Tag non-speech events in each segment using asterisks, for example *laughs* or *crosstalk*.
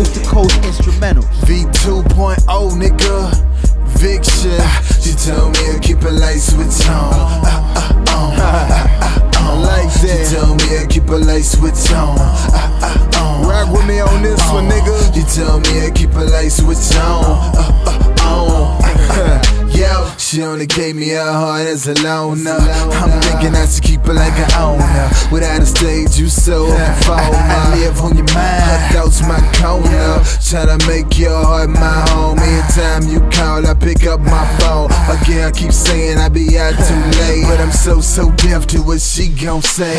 coast to coast instrumentals. V2.0, nigga. Viction. She told me to keep a light switch on. Uh, uh, on. Uh, uh, on. Like that. She told me to keep a light switch on. Uh, uh, on. Rock with me on this one, nigga. She told me to keep a light switch on. Uh, uh, on. Yo, she only gave me her heart as a loner. I'm thinking I should keep her like an owner. Without a stage, you so phone. I *laughs* live on your mind, Tryna make your heart my home. Anytime you call, I pick up my phone. Again, I keep saying I be out too late. But I'm so, so deaf to what she gon' say.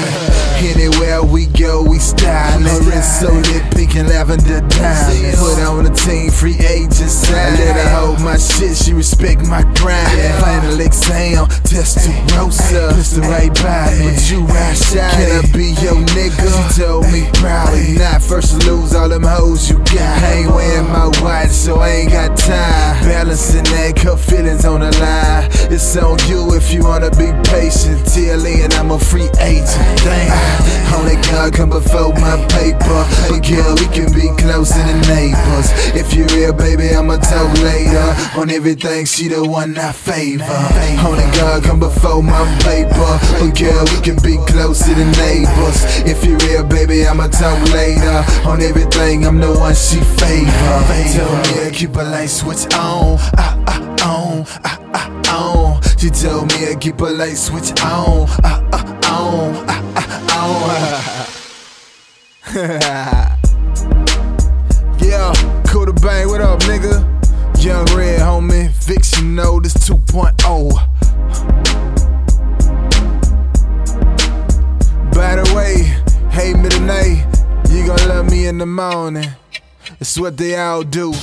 Anywhere we go, we style. Her wrist so lit, pink and lavender diamonds. Put on a team, free agent sign. Let her hold my shit, she respect my grind. Final exam, Testarossa. Pistol right by me, but you ride shy. Can I be your nigga? She told me proudly. Not first to lose all them hoes you got. I ain't wearing my white, so I ain't got time. Balancing that, cup feelings on the line. It's on you if you wanna be patient. Till and I'm a free agent. Damn, only God come before my paper. But girl, we can be closer than neighbors. If you real, baby, I'ma talk later. On everything, she the one I favor. Only God come before my paper. But girl, we can be closer than neighbors. If you real, baby, I'ma talk later. On everything, I'm the one she favor. Tell me to keep a light switch on. Ah, ah, on. Ah, ah, on. She told me to keep a light switch on. Ah, ah, on. Ah, ah, on. *laughs* yeah, cool to bang. What up, nigga? In the morning. It's what they all do.